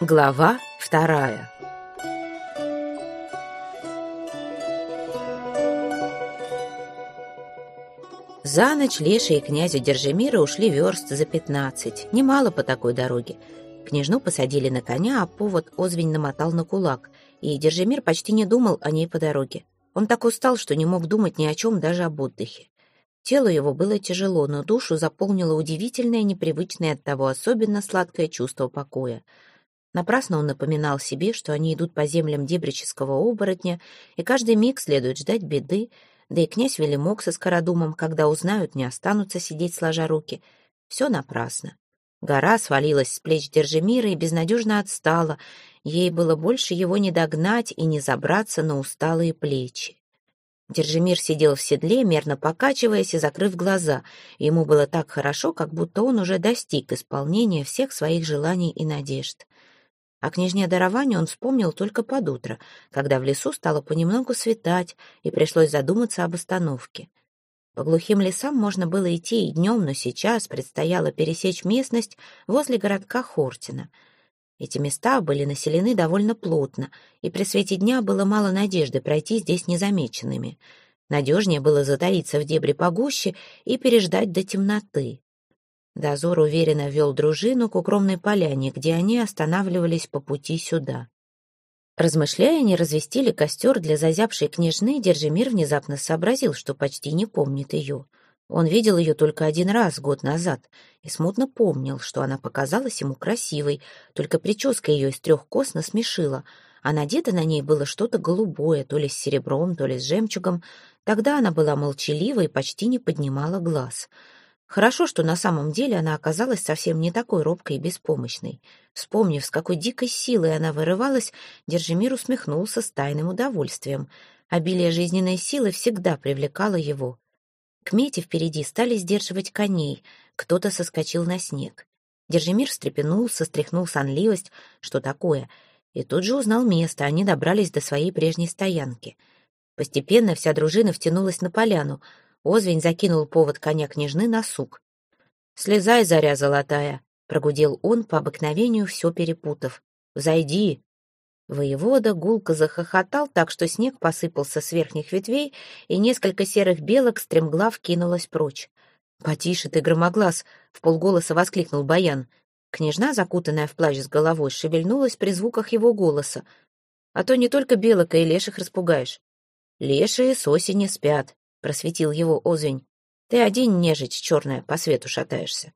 Глава вторая За ночь Леша и князю Держимира ушли верст за пятнадцать, немало по такой дороге. Княжну посадили на коня, а повод Озвень намотал на кулак, и Держимир почти не думал о ней по дороге. Он так устал, что не мог думать ни о чем, даже об отдыхе. Телу его было тяжело, но душу заполнило удивительное, непривычное от того особенно сладкое чувство покоя — Напрасно он напоминал себе, что они идут по землям дебрического оборотня, и каждый миг следует ждать беды, да и князь Велимок со Скородумом, когда узнают, не останутся сидеть сложа руки. Все напрасно. Гора свалилась с плеч Держимира и безнадежно отстала. Ей было больше его не догнать и не забраться на усталые плечи. Держимир сидел в седле, мерно покачиваясь и закрыв глаза. Ему было так хорошо, как будто он уже достиг исполнения всех своих желаний и надежд. О княжне даровании он вспомнил только под утро, когда в лесу стало понемногу светать, и пришлось задуматься об остановке. По глухим лесам можно было идти и днем, но сейчас предстояло пересечь местность возле городка Хортина. Эти места были населены довольно плотно, и при свете дня было мало надежды пройти здесь незамеченными. Надежнее было затаиться в дебри погуще и переждать до темноты. Дозор уверенно вел дружину к укромной поляне, где они останавливались по пути сюда. Размышляя, они развестили костер для зазябшей княжны, Держимир внезапно сообразил, что почти не помнит ее. Он видел ее только один раз, год назад, и смутно помнил, что она показалась ему красивой, только прическа ее из трех кос насмешила, а надето на ней было что-то голубое, то ли с серебром, то ли с жемчугом. Тогда она была молчалива и почти не поднимала глаз — Хорошо, что на самом деле она оказалась совсем не такой робкой и беспомощной. Вспомнив, с какой дикой силой она вырывалась, Держимир усмехнулся с тайным удовольствием. Обилие жизненной силы всегда привлекало его. К мете впереди стали сдерживать коней, кто-то соскочил на снег. Держимир встрепенулся, стряхнул сонливость, что такое, и тут же узнал место, они добрались до своей прежней стоянки. Постепенно вся дружина втянулась на поляну — Озвень закинул повод коня княжны на сук. «Слезай, заря золотая!» — прогудел он, по обыкновению все перепутав. «Зайди!» Воевода гулко захохотал так, что снег посыпался с верхних ветвей, и несколько серых белок стремглав кинулось прочь. «Потише ты, громоглаз!» — в полголоса воскликнул Баян. Княжна, закутанная в плащ с головой, шевельнулась при звуках его голоса. «А то не только белок и леших распугаешь. Лешие с осени спят, — просветил его Озвень. «Ты один, нежить черная, по свету шатаешься».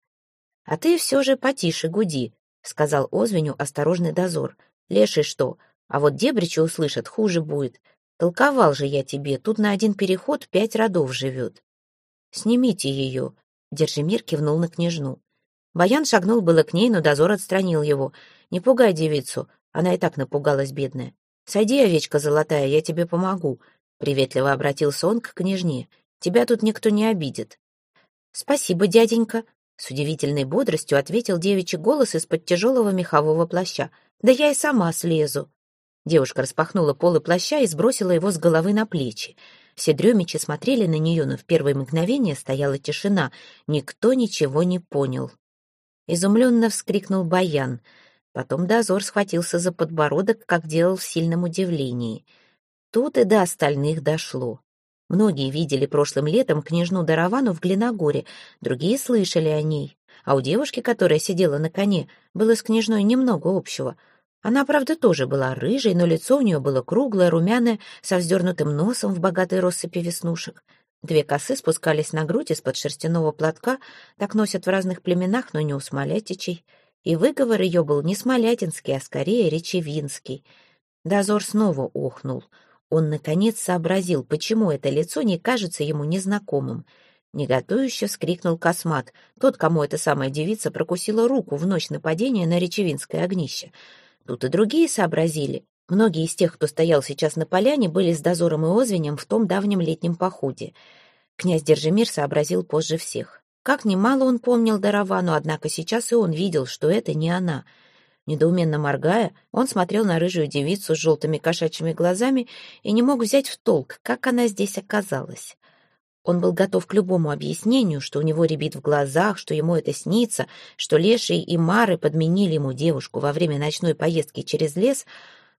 «А ты все же потише гуди», — сказал Озвеню осторожный дозор. «Леший что? А вот дебричи услышат, хуже будет. Толковал же я тебе, тут на один переход пять родов живет». «Снимите ее», — Держимир кивнул на княжну. Баян шагнул было к ней, но дозор отстранил его. «Не пугай девицу, она и так напугалась, бедная. Сойди, овечка золотая, я тебе помогу. Приветливо обратился он к княжне. «Тебя тут никто не обидит». «Спасибо, дяденька», — с удивительной бодростью ответил девичий голос из-под тяжелого мехового плаща. «Да я и сама слезу». Девушка распахнула полы плаща и сбросила его с головы на плечи. Все дремичи смотрели на нее, но в первое мгновение стояла тишина. Никто ничего не понял. Изумленно вскрикнул Баян. Потом дозор схватился за подбородок, как делал в сильном удивлении — Тут и до остальных дошло. Многие видели прошлым летом княжну Даравану в Глиногоре, другие слышали о ней. А у девушки, которая сидела на коне, было с княжной немного общего. Она, правда, тоже была рыжей, но лицо у нее было круглое, румяное, со вздернутым носом в богатой россыпи веснушек. Две косы спускались на грудь из-под шерстяного платка, так носят в разных племенах, но не у смолятичей. И выговор ее был не смолятинский, а скорее речевинский. Дозор снова охнул — он, наконец, сообразил, почему это лицо не кажется ему незнакомым. Неготующе вскрикнул космат, тот, кому эта самая девица прокусила руку в ночь нападения на речевинское огнище. Тут и другие сообразили. Многие из тех, кто стоял сейчас на поляне, были с дозором и озвенем в том давнем летнем походе. Князь Держимир сообразил позже всех. Как немало он помнил Даравану, однако сейчас и он видел, что это не она — Недоуменно моргая, он смотрел на рыжую девицу с желтыми кошачьими глазами и не мог взять в толк, как она здесь оказалась. Он был готов к любому объяснению, что у него рябит в глазах, что ему это снится, что Леший и Мары подменили ему девушку во время ночной поездки через лес,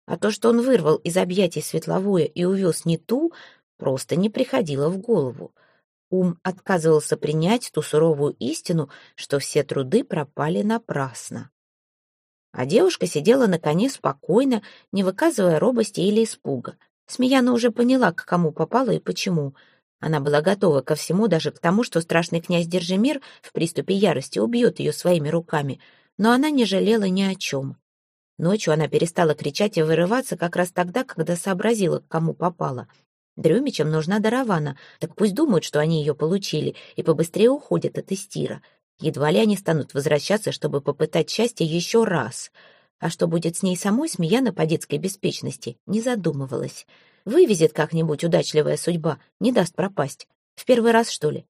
а то, что он вырвал из объятий светловое и увез не ту, просто не приходило в голову. Ум отказывался принять ту суровую истину, что все труды пропали напрасно. А девушка сидела на коне спокойно, не выказывая робости или испуга. Смеяна уже поняла, к кому попала и почему — она была готова ко всему, даже к тому, что страшный князь Держимир в приступе ярости убьет ее своими руками, но она не жалела ни о чем. Ночью она перестала кричать и вырываться как раз тогда, когда сообразила, к кому попала. Дрюмичам нужна Даравана, так пусть думают, что они ее получили, и побыстрее уходят от Истира. Едва ли они станут возвращаться, чтобы попытать счастье еще раз. А что будет с ней самой, Смеяна по детской беспечности не задумывалась. Вывезет как-нибудь удачливая судьба, не даст пропасть. В первый раз, что ли?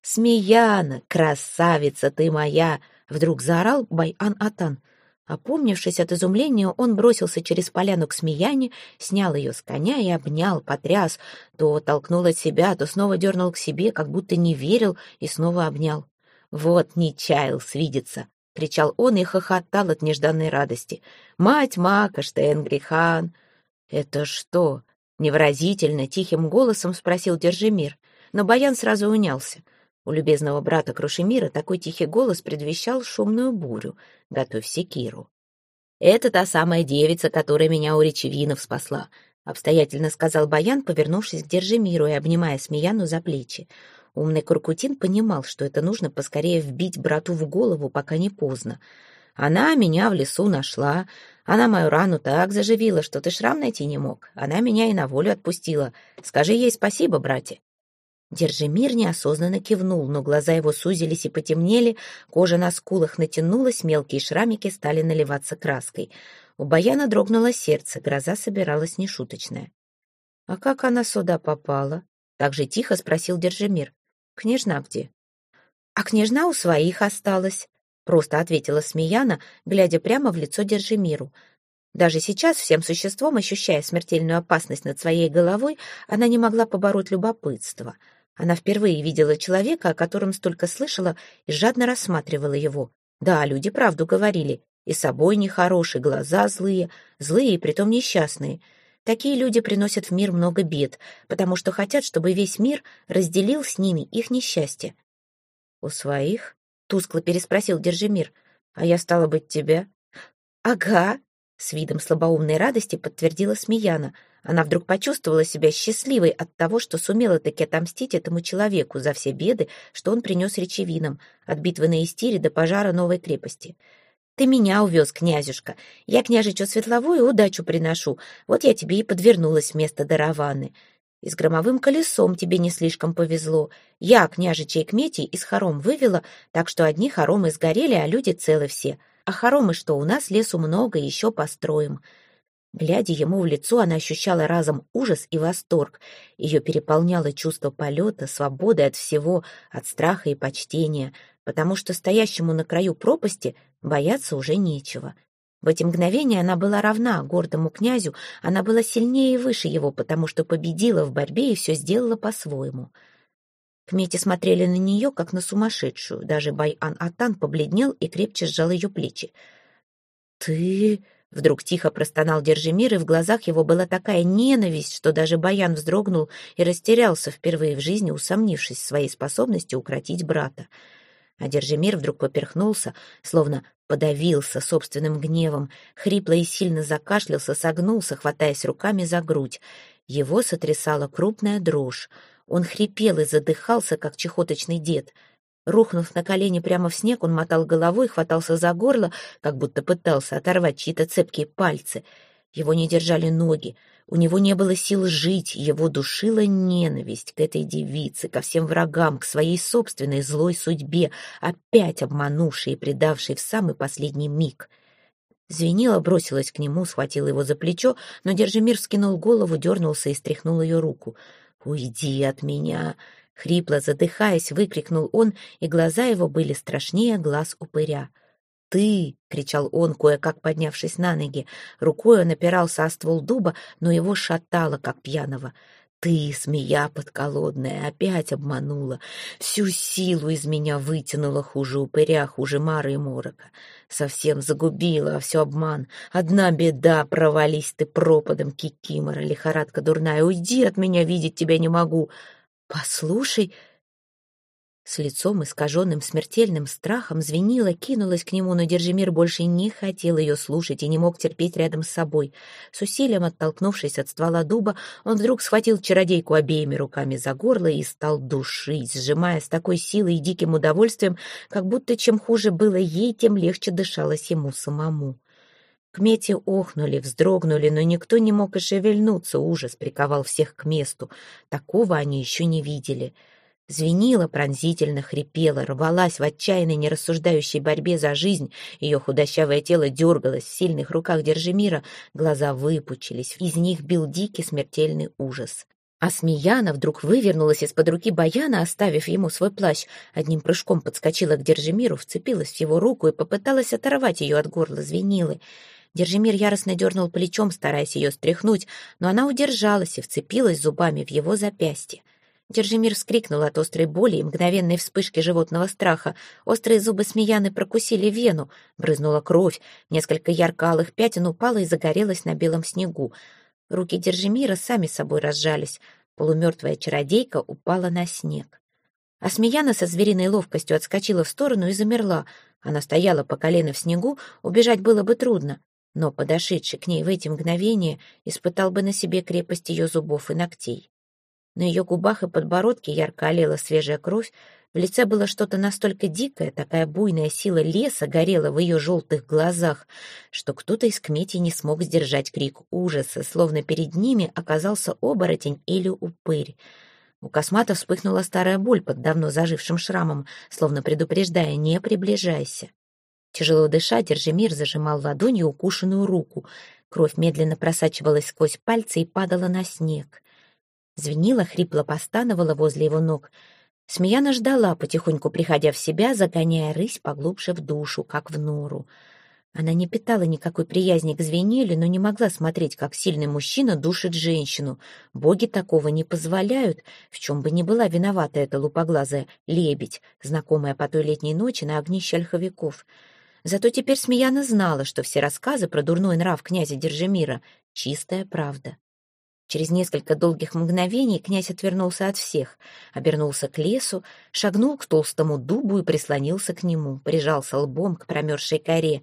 «Смеяна, красавица ты моя!» — вдруг заорал Байан-Атан. Опомнившись от изумления, он бросился через поляну к Смеяне, снял ее с коня и обнял, потряс, то толкнул от себя, то снова дернул к себе, как будто не верил, и снова обнял. «Вот не чаял свидеться!» — кричал он и хохотал от нежданной радости. «Мать Мака, Штенгрихан!» «Это что, Невыразительно, тихим голосом спросил Держимир, но Баян сразу унялся. У любезного брата Крушемира такой тихий голос предвещал шумную бурю. «Готовь секиру». «Это та самая девица, которая меня у речевинов спасла», — обстоятельно сказал Баян, повернувшись к Держимиру и обнимая Смеяну за плечи. Умный Куркутин понимал, что это нужно поскорее вбить брату в голову, пока не поздно. Она меня в лесу нашла. Она мою рану так заживила, что ты шрам найти не мог. Она меня и на волю отпустила. Скажи ей спасибо, братья. Держимир неосознанно кивнул, но глаза его сузились и потемнели, кожа на скулах натянулась, мелкие шрамики стали наливаться краской. У Баяна дрогнуло сердце, гроза собиралась нешуточная. «А как она сюда попала?» — так же тихо спросил Держимир. «Княжна где?» «А княжна у своих осталась», просто ответила Смеяна, глядя прямо в лицо Держимиру. Даже сейчас, всем существом, ощущая смертельную опасность над своей головой, она не могла побороть любопытство. Она впервые видела человека, о котором столько слышала, и жадно рассматривала его. Да, люди правду говорили. И собой нехороший, глаза злые, злые и притом несчастные. Такие люди приносят в мир много бед, потому что хотят, чтобы весь мир разделил с ними их несчастье. У своих Тускло переспросил Держимир. «А я, стала быть, тебя?» «Ага», — с видом слабоумной радости подтвердила Смеяна. Она вдруг почувствовала себя счастливой от того, что сумела таки отомстить этому человеку за все беды, что он принес речевинам, от битвы на Истире до пожара новой крепости. «Ты меня увез, князюшка. Я княжичу Светловую удачу приношу. Вот я тебе и подвернулась вместо Дараваны. И с громовым колесом тебе не слишком повезло. Я княжичей кметей из хором вывела, так что одни хоромы сгорели, а люди целы все. А хоромы что, у нас лесу много, еще построим». Глядя ему в лицо, она ощущала разом ужас и восторг. Ее переполняло чувство полета, свободы от всего, от страха и почтения, потому что стоящему на краю пропасти бояться уже нечего — в эти мгновения она была равна гордому князю, она была сильнее и выше его, потому что победила в борьбе и все сделала по-своему. Кмети смотрели на нее, как на сумасшедшую. Даже Байан-Атан побледнел и крепче сжал ее плечи. «Ты...» — вдруг тихо простонал Держимир, и в глазах его была такая ненависть, что даже Баян вздрогнул и растерялся впервые в жизни, усомнившись в своей способности укротить брата. А Держимир вдруг поперхнулся, словно подавился собственным гневом, хрипло и сильно закашлялся, согнулся, хватаясь руками за грудь. Его сотрясала крупная дрожь. Он хрипел и задыхался, как чехоточный дед. Рухнув на колени прямо в снег, он мотал головой, хватался за горло, как будто пытался оторвать чьи-то цепкие пальцы. Его не держали ноги. У него не было сил жить, его душила ненависть к этой девице, ко всем врагам, к своей собственной злой судьбе, опять обманувшей и предавшей в самый последний миг. Звенела, бросилась к нему, схватила его за плечо, но Держимир скинул голову, дернулся и стряхнул ее руку. «Уйди от меня!» Хрипло задыхаясь, выкрикнул он, и глаза его были страшнее глаз упыря ты!» — кричал он, кое-как поднявшись на ноги. Рукой он опирался о ствол дуба, но его шатало, как пьяного. Ты, змея подколодная, опять обманула, всю силу из меня вытянула хуже упыря, хуже Мары и Морока. Совсем загубила, а все обман. Одна беда, провались ты пропадом, кикимора, лихорадка дурная. Уйди от меня, видеть тебя не могу. Послушай, с лицом, искаженным смертельным страхом, звенила, кинулась к нему, но Держимир больше не хотел ее слушать и не мог терпеть рядом с собой. С усилием оттолкнувшись от ствола дуба, он вдруг схватил чародейку обеими руками за горло и стал душить, сжимая с такой силой и диким удовольствием, как будто чем хуже было ей, тем легче дышалось ему самому. Кмети охнули, вздрогнули, но никто не мог и шевельнуться, ужас приковал всех к месту. Такого они еще не видели — Звенила пронзительно, хрипела, рвалась в отчаянной, нерассуждающей борьбе за жизнь. Ее худощавое тело дергалось в сильных руках Держимира, глаза выпучились, из них бил дикий смертельный ужас. А Смеяна вдруг вывернулась из-под руки Баяна, оставив ему свой плащ. Одним прыжком подскочила к Держимиру, вцепилась в его руку и попыталась оторвать ее от горла звенилы. Держимир яростно дернул плечом, стараясь ее стряхнуть, но она удержалась и вцепилась зубами в его запястье. Держимир вскрикнул от острой боли и мгновенной вспышки животного страха. Острые зубы Смеяны прокусили вену, брызнула кровь, несколько ярко-алых пятен упало и загорелось на белом снегу. Руки Держимира сами собой разжались. Полумертвая чародейка упала на снег. А Смеяна со звериной ловкостью отскочила в сторону и замерла. Она стояла по колено в снегу, убежать было бы трудно. Но подошедший к ней в эти мгновения испытал бы на себе крепость ее зубов и ногтей. На ее губах и подбородке ярко олела свежая кровь, в лице было что-то настолько дикое, такая буйная сила леса горела в ее желтых глазах, что кто-то из кметей не смог сдержать крик ужаса, словно перед ними оказался оборотень или упырь. У космата вспыхнула старая боль под давно зажившим шрамом, словно предупреждая «не приближайся». Тяжело дыша, Держимир зажимал ладонью укушенную руку. Кровь медленно просачивалась сквозь пальцы и падала на снег. Звенила, хрипло постановала возле его ног. Смеяна ждала, потихоньку приходя в себя, загоняя рысь поглубже в душу, как в нору. Она не питала никакой приязни к Звенеле, но не могла смотреть, как сильный мужчина душит женщину. Боги такого не позволяют, в чем бы ни была виновата эта лупоглазая лебедь, знакомая по той летней ночи на огнище ольховиков. Зато теперь Смеяна знала, что все рассказы про дурной нрав князя Держимира — чистая правда. Через несколько долгих мгновений князь отвернулся от всех, обернулся к лесу, шагнул к толстому дубу и прислонился к нему, прижался лбом к промерзшей коре.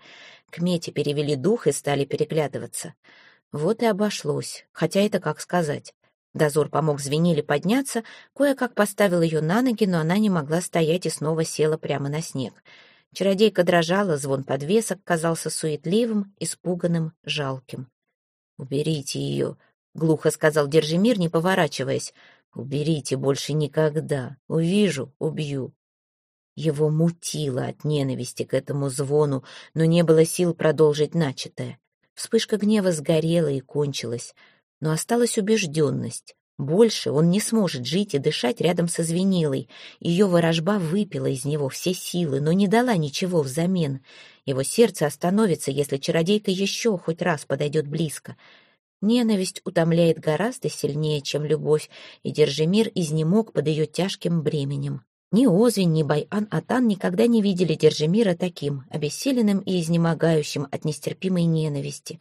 Кмети перевели дух и стали переглядываться. Вот и обошлось, хотя это как сказать. Дозор помог Звениле подняться, кое-как поставил ее на ноги, но она не могла стоять и снова села прямо на снег. Чародейка дрожала, звон подвесок казался суетливым, испуганным, жалким. «Уберите ее», глухо сказал Держимир, не поворачиваясь. «Уберите больше никогда. Увижу, убью». Его мутило от ненависти к этому звону, но не было сил продолжить начатое. Вспышка гнева сгорела и кончилась, но осталась убежденность. Больше он не сможет жить и дышать рядом со звенилой. Ее ворожба выпила из него все силы, но не дала ничего взамен. Его сердце остановится, если чародейка еще хоть раз подойдет близко. Ненависть утомляет гораздо сильнее, чем любовь, и Держимир изнемог под ее тяжким бременем. Ни Озвень, ни Байан-Атан никогда не видели Держимира таким, обессиленным и изнемогающим от нестерпимой ненависти.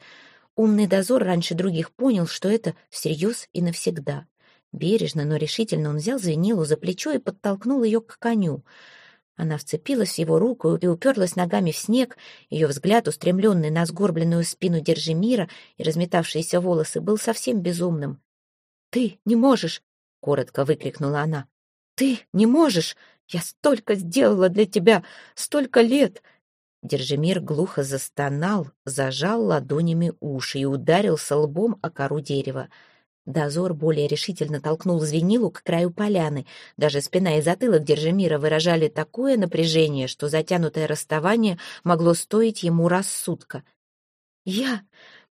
Умный дозор раньше других понял, что это всерьез и навсегда. Бережно, но решительно он взял Звенилу за плечо и подтолкнул ее к коню — она вцепилась в его руку и уперлась ногами в снег. Ее взгляд, устремленный на сгорбленную спину Держимира и разметавшиеся волосы, был совсем безумным. «Ты не можешь!» — коротко выкрикнула она. «Ты не можешь! Я столько сделала для тебя! Столько лет!» Держимир глухо застонал, зажал ладонями уши и ударился лбом о кору дерева. Дозор более решительно толкнул звенилу к краю поляны. Даже спина и затылок Держимира выражали такое напряжение, что затянутое расставание могло стоить ему рассудка. «Я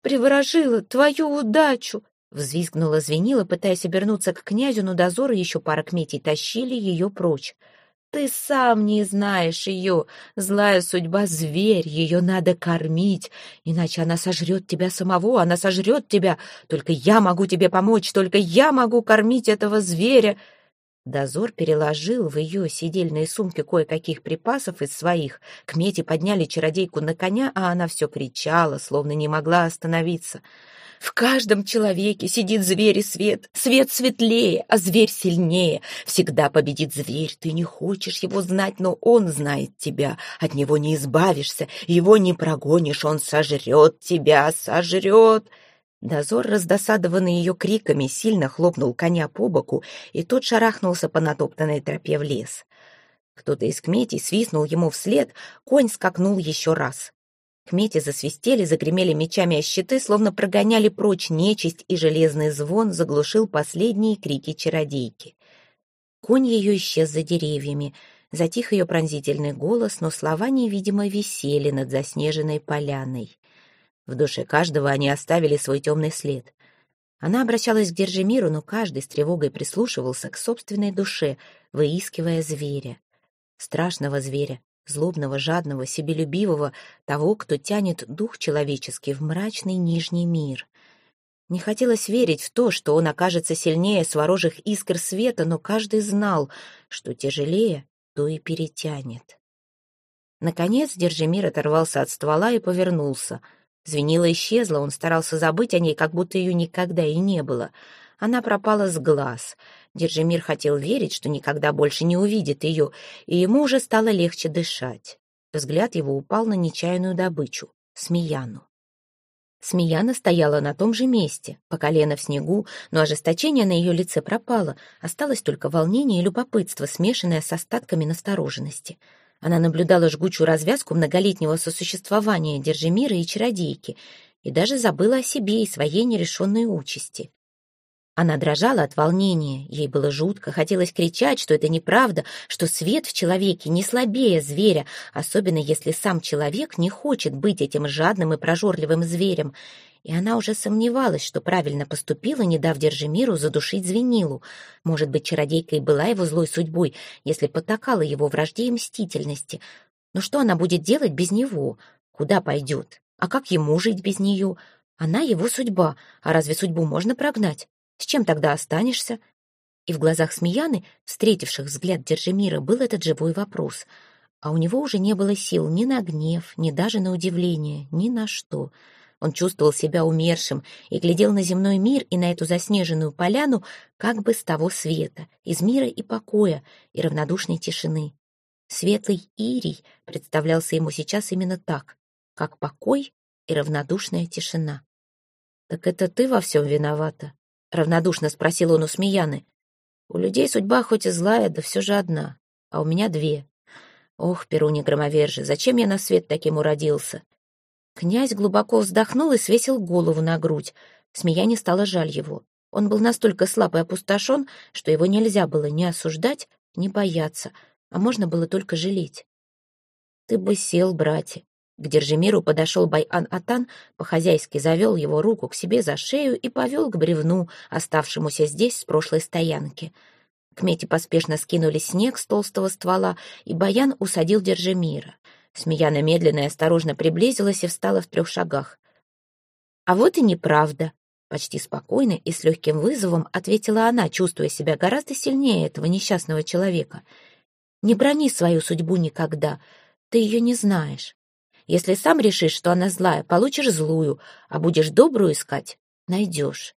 приворожила твою удачу!» Взвизгнула звенила, пытаясь обернуться к князю, но дозоры еще пара кметей тащили ее прочь. Ты сам не знаешь ее. Злая судьба — зверь, ее надо кормить, иначе она сожрет тебя самого, она сожрет тебя. Только я могу тебе помочь, только я могу кормить этого зверя». Дозор переложил в ее сидельные сумки кое-каких припасов из своих. К мете подняли чародейку на коня, а она все кричала, словно не могла остановиться — в каждом человеке сидит зверь и свет. Свет светлее, а зверь сильнее. Всегда победит зверь. Ты не хочешь его знать, но он знает тебя. От него не избавишься, его не прогонишь. Он сожрет тебя, сожрет. Дозор, раздосадованный ее криками, сильно хлопнул коня по боку, и тот шарахнулся по натоптанной тропе в лес. Кто-то из кметей свистнул ему вслед, конь скакнул еще раз. Кмети засвистели, загремели мечами о щиты, словно прогоняли прочь нечисть, и железный звон заглушил последние крики чародейки. Конь ее исчез за деревьями. Затих ее пронзительный голос, но слова невидимо висели над заснеженной поляной. В душе каждого они оставили свой темный след. Она обращалась к Держимиру, но каждый с тревогой прислушивался к собственной душе, выискивая зверя. Страшного зверя, злобного, жадного, себелюбивого, того, кто тянет дух человеческий в мрачный нижний мир. Не хотелось верить в то, что он окажется сильнее сворожих искр света, но каждый знал, что тяжелее, то и перетянет. Наконец Держимир оторвался от ствола и повернулся. Звенила исчезла, он старался забыть о ней, как будто ее никогда и не было. Она пропала с глаз — Держимир хотел верить, что никогда больше не увидит ее, и ему уже стало легче дышать. Взгляд его упал на нечаянную добычу — Смеяну. Смеяна стояла на том же месте, по колено в снегу, но ожесточение на ее лице пропало, осталось только волнение и любопытство, смешанное с остатками настороженности. Она наблюдала жгучую развязку многолетнего сосуществования Держимира и чародейки и даже забыла о себе и своей нерешенной участи. Она дрожала от волнения, ей было жутко, хотелось кричать, что это неправда, что свет в человеке не слабее зверя, особенно если сам человек не хочет быть этим жадным и прожорливым зверем. И она уже сомневалась, что правильно поступила, не дав Держимиру задушить Звенилу. Может быть, чародейка и была его злой судьбой, если потакала его вражде и мстительности. Но что она будет делать без него? Куда пойдет? А как ему жить без нее? Она его судьба, а разве судьбу можно прогнать? С чем тогда останешься? И в глазах Смеяны, встретивших взгляд Держимира, был этот живой вопрос. А у него уже не было сил ни на гнев, ни даже на удивление, ни на что. Он чувствовал себя умершим и глядел на земной мир и на эту заснеженную поляну как бы с того света, из мира и покоя, и равнодушной тишины. Светлый Ирий представлялся ему сейчас именно так, как покой и равнодушная тишина. «Так это ты во всем виновата?» Равнодушно спросил он у Смеяны. У людей судьба хоть и злая, да все же одна, а у меня две. Ох, Перуни громовержи, зачем я на свет таким уродился? Князь глубоко вздохнул и свесил голову на грудь. Смеяне стало жаль его. Он был настолько слаб и опустошен, что его нельзя было ни осуждать, ни бояться, а можно было только жалеть. «Ты бы сел, братья, к Держимиру подошел Байан-Атан, по-хозяйски завел его руку к себе за шею и повел к бревну, оставшемуся здесь с прошлой стоянки. К мете поспешно скинули снег с толстого ствола, и Баян усадил Держимира. Смеяна медленно и осторожно приблизилась и встала в трех шагах. «А вот и неправда», — почти спокойно и с легким вызовом ответила она, чувствуя себя гораздо сильнее этого несчастного человека. «Не брони свою судьбу никогда, ты ее не знаешь. Если сам решишь, что она злая, получишь злую, а будешь добрую искать — найдешь.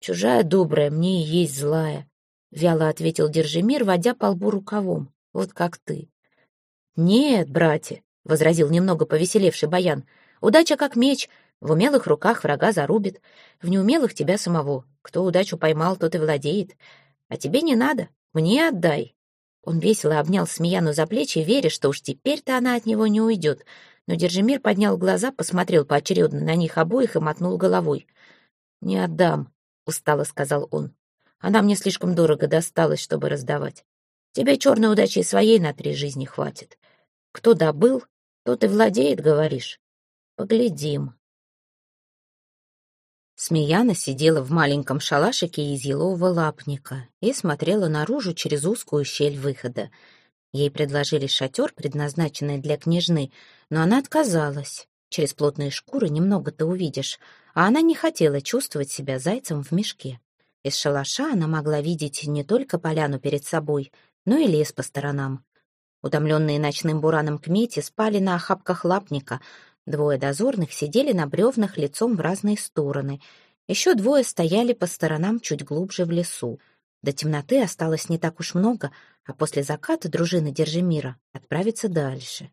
Чужая добрая мне и есть злая, — вяло ответил Держимир, водя по лбу рукавом, вот как ты. Нет, братья, — возразил немного повеселевший Баян, — удача как меч, в умелых руках врага зарубит, в неумелых тебя самого. Кто удачу поймал, тот и владеет. А тебе не надо, мне отдай. Он весело обнял Смеяну за плечи, веря, что уж теперь-то она от него не уйдет. Но Держимир поднял глаза, посмотрел поочередно на них обоих и мотнул головой. «Не отдам», — устало сказал он. «Она мне слишком дорого досталась, чтобы раздавать. Тебе черной удачи своей на три жизни хватит. Кто добыл, тот и владеет, говоришь. Поглядим». Смеяна сидела в маленьком шалашике из елового лапника и смотрела наружу через узкую щель выхода. Ей предложили шатер, предназначенный для княжны, но она отказалась. Через плотные шкуры немного ты увидишь, а она не хотела чувствовать себя зайцем в мешке. Из шалаша она могла видеть не только поляну перед собой, но и лес по сторонам. Утомленные ночным бураном кмети спали на охапках лапника, двое дозорных сидели на бревнах лицом в разные стороны, еще двое стояли по сторонам чуть глубже в лесу. До темноты осталось не так уж много, а после заката дружина Держимира отправится дальше.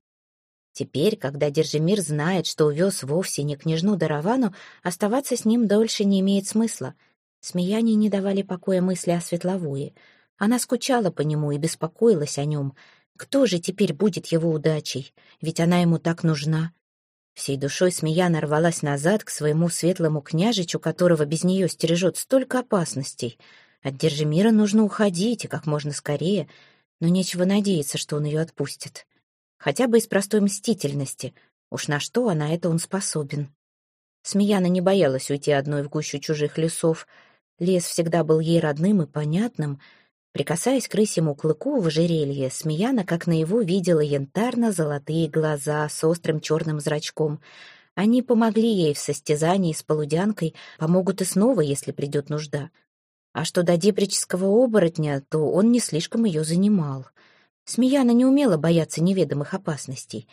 Теперь, когда Держимир знает, что увез вовсе не княжну Даравану, оставаться с ним дольше не имеет смысла. Смеяне не давали покоя мысли о Светловуе. Она скучала по нему и беспокоилась о нем. Кто же теперь будет его удачей? Ведь она ему так нужна. Всей душой Смеяна рвалась назад к своему светлому княжичу, которого без нее стережет столько опасностей. От Держимира нужно уходить, и как можно скорее, но нечего надеяться, что он ее отпустит. Хотя бы из простой мстительности. Уж на что она это он способен. Смеяна не боялась уйти одной в гущу чужих лесов. Лес всегда был ей родным и понятным. Прикасаясь к рысьему клыку в ожерелье, Смеяна, как наяву, видела янтарно-золотые глаза с острым черным зрачком. Они помогли ей в состязании с полудянкой, помогут и снова, если придет нужда. А что до дипрического оборотня, то он не слишком ее занимал. Смеяна не умела бояться неведомых опасностей.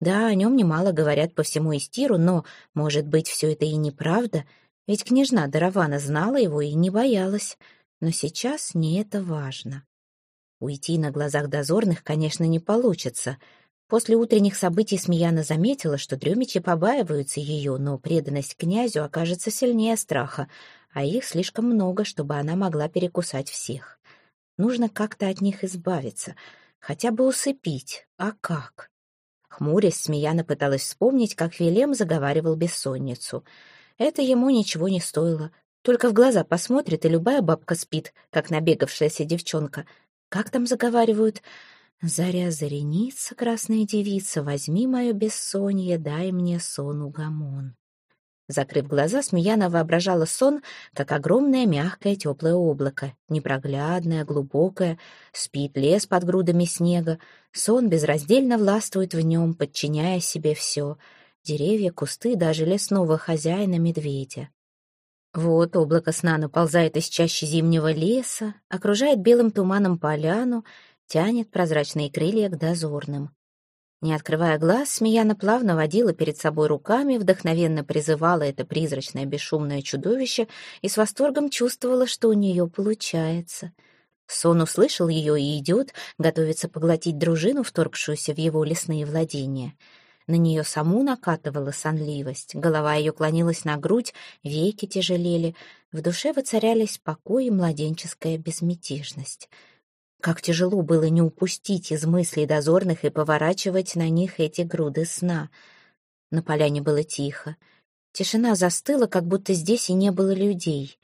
Да, о нем немало говорят по всему Истиру, но, может быть, все это и неправда, ведь княжна Даравана знала его и не боялась. Но сейчас не это важно. Уйти на глазах дозорных, конечно, не получится. После утренних событий Смеяна заметила, что дремичи побаиваются ее, но преданность князю окажется сильнее страха, а их слишком много, чтобы она могла перекусать всех. Нужно как-то от них избавиться, хотя бы усыпить. А как? Хмурясь, Смеяна пыталась вспомнить, как Вилем заговаривал бессонницу. Это ему ничего не стоило. Только в глаза посмотрит, и любая бабка спит, как набегавшаяся девчонка. Как там заговаривают? «Заря зареница, красная девица, возьми мое бессонье, дай мне сон угомон». Закрыв глаза, Смеяна воображала сон, как огромное мягкое теплое облако, непроглядное, глубокое, спит лес под грудами снега, сон безраздельно властвует в нем, подчиняя себе все — деревья, кусты, даже лесного хозяина-медведя. Вот облако сна наползает из чащи зимнего леса, окружает белым туманом поляну, тянет прозрачные крылья к дозорным. Не открывая глаз, Смеяна плавно водила перед собой руками, вдохновенно призывала это призрачное бесшумное чудовище и с восторгом чувствовала, что у нее получается. Сон услышал ее и идет, готовится поглотить дружину, вторгшуюся в его лесные владения — на нее саму накатывала сонливость, голова ее клонилась на грудь, веки тяжелели, в душе воцарялись покой и младенческая безмятежность. Как тяжело было не упустить из мыслей дозорных и поворачивать на них эти груды сна. На поляне было тихо. Тишина застыла, как будто здесь и не было людей.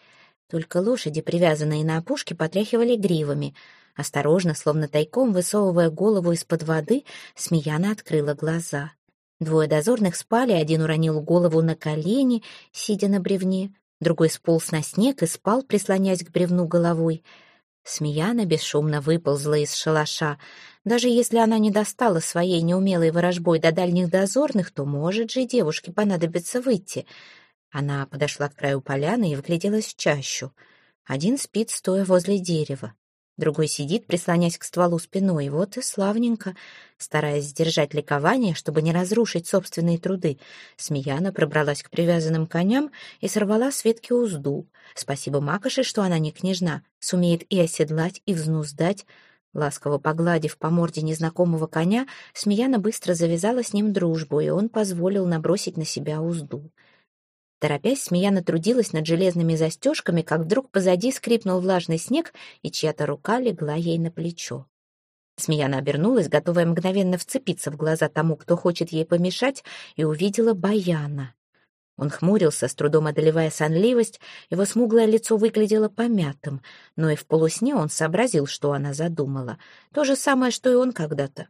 Только лошади, привязанные на опушке, потряхивали гривами. Осторожно, словно тайком, высовывая голову из-под воды, Смеяна открыла глаза. Двое дозорных спали, один уронил голову на колени, сидя на бревне, другой сполз на снег и спал, прислонясь к бревну головой. Смеяна бесшумно выползла из шалаша. Даже если она не достала своей неумелой ворожбой до дальних дозорных, то может же девушке понадобится выйти. Она подошла к краю поляны и вгляделась в чащу. Один спит, стоя возле дерева. Другой сидит, прислонясь к стволу спиной. Вот и славненько. Стараясь сдержать ликование, чтобы не разрушить собственные труды, Смеяна пробралась к привязанным коням и сорвала с ветки узду. Спасибо Макоши, что она не княжна, сумеет и оседлать, и взнуздать. Ласково погладив по морде незнакомого коня, Смеяна быстро завязала с ним дружбу, и он позволил набросить на себя узду. Торопясь, Смеяна трудилась над железными застежками, как вдруг позади скрипнул влажный снег, и чья-то рука легла ей на плечо. Смеяна обернулась, готовая мгновенно вцепиться в глаза тому, кто хочет ей помешать, и увидела Баяна. Он хмурился, с трудом одолевая сонливость, его смуглое лицо выглядело помятым, но и в полусне он сообразил, что она задумала. То же самое, что и он когда-то.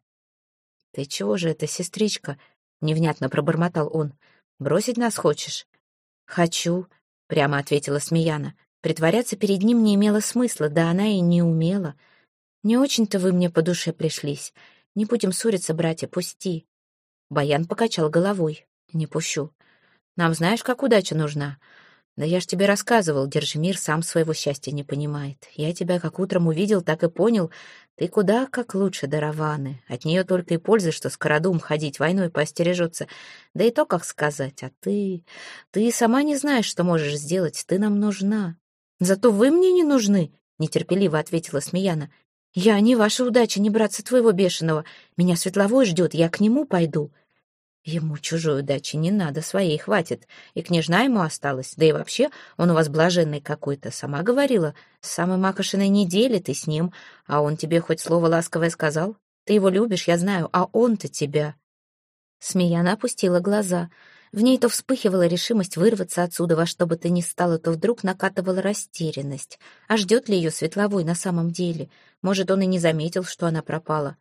«Ты чего же это, сестричка?» — невнятно пробормотал он. «Бросить нас хочешь?» «Хочу», — прямо ответила Смеяна. Притворяться перед ним не имело смысла, да она и не умела. Не очень-то вы мне по душе пришлись. Не будем ссориться, братья, пусти. Баян покачал головой. Не пущу. Нам знаешь, как удача нужна? Да я ж тебе рассказывал, Держимир сам своего счастья не понимает. Я тебя как утром увидел, так и понял. Ты куда как лучше дарованы. От нее только и пользы, что скородум ходить войной поостережется. Да и то, как сказать. А ты... Ты сама не знаешь, что можешь сделать. Ты нам нужна. Зато вы мне не нужны, нетерпеливо ответила Смеяна. Я не ваша удача, не братца твоего бешеного. Меня Светловой ждет, я к нему пойду. Ему чужой удачи не надо, своей хватит. И княжна ему осталась. Да и вообще, он у вас блаженный какой-то. Сама говорила, с самой Макошиной недели ты с ним, а он тебе хоть слово ласковое сказал? Ты его любишь, я знаю, а он-то тебя. Смеяна опустила глаза. В ней то вспыхивала решимость вырваться отсюда во что бы то ни стало, то вдруг накатывала растерянность. А ждет ли ее Светловой на самом деле? Может, он и не заметил, что она пропала.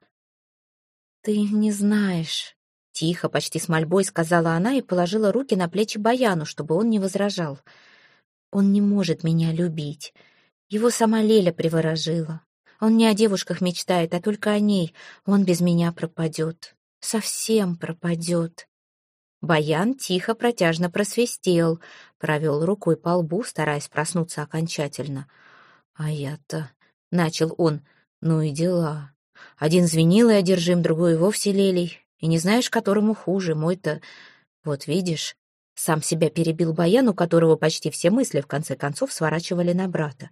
«Ты не знаешь», Тихо, почти с мольбой сказала она и положила руки на плечи Баяну, чтобы он не возражал. «Он не может меня любить. Его сама Леля приворожила. Он не о девушках мечтает, а только о ней. Он без меня пропадет. Совсем пропадет». Баян тихо, протяжно просвистел, провел рукой по лбу, стараясь проснуться окончательно. «А я-то...» — начал он. «Ну и дела. Один звенил и одержим, другой вовсе лелей. И не знаешь, которому хуже, мой-то... Вот видишь, сам себя перебил Баян, у которого почти все мысли, в конце концов, сворачивали на брата.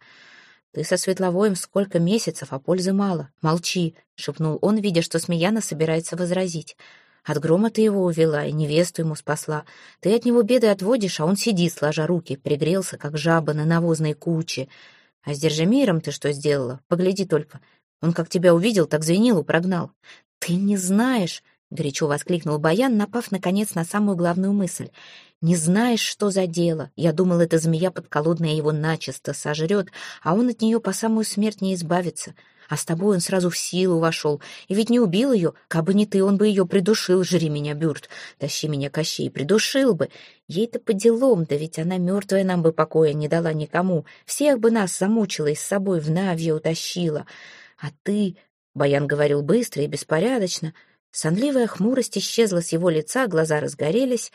«Ты со Светловоем сколько месяцев, а пользы мало. Молчи», — шепнул он, видя, что Смеяна собирается возразить. «От грома ты его увела и невесту ему спасла. Ты от него беды отводишь, а он сидит, сложа руки, пригрелся, как жаба на навозной куче. А с Держимиром ты что сделала? Погляди только. Он как тебя увидел, так звенилу прогнал. Ты не знаешь...» — горячо воскликнул Баян, напав, наконец, на самую главную мысль. «Не знаешь, что за дело. Я думал, эта змея подколодная его начисто сожрет, а он от нее по самую смерть не избавится. А с тобой он сразу в силу вошел. И ведь не убил ее. Кабы не ты, он бы ее придушил. Жри меня, Бюрт. Тащи меня, Кощей. Придушил бы. Ей-то по делам, да ведь она мертвая нам бы покоя не дала никому. Всех бы нас замучила и с собой в Навье утащила. А ты...» — Баян говорил быстро и беспорядочно — Сонливая хмурость исчезла с его лица, глаза разгорелись.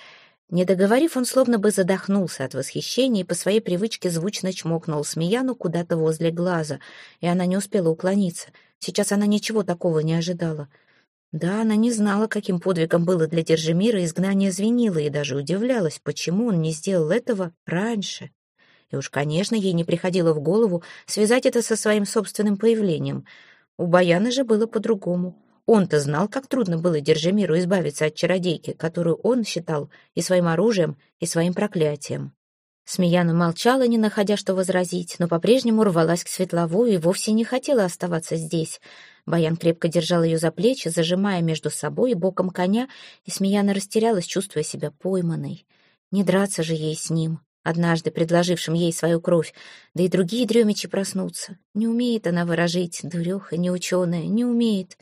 Не договорив, он словно бы задохнулся от восхищения и по своей привычке звучно чмокнул Смеяну куда-то возле глаза, и она не успела уклониться. Сейчас она ничего такого не ожидала. Да, она не знала, каким подвигом было для Держимира изгнание Звенила, и даже удивлялась, почему он не сделал этого раньше. И уж, конечно, ей не приходило в голову связать это со своим собственным появлением. У Баяна же было по-другому. Он-то знал, как трудно было Держимиру избавиться от чародейки, которую он считал и своим оружием, и своим проклятием. Смеяна молчала, не находя что возразить, но по-прежнему рвалась к Светловую и вовсе не хотела оставаться здесь. Баян крепко держал ее за плечи, зажимая между собой и боком коня, и Смеяна растерялась, чувствуя себя пойманной. Не драться же ей с ним, однажды предложившим ей свою кровь, да и другие дремичи проснутся. Не умеет она выражить, дуреха неученая, не умеет.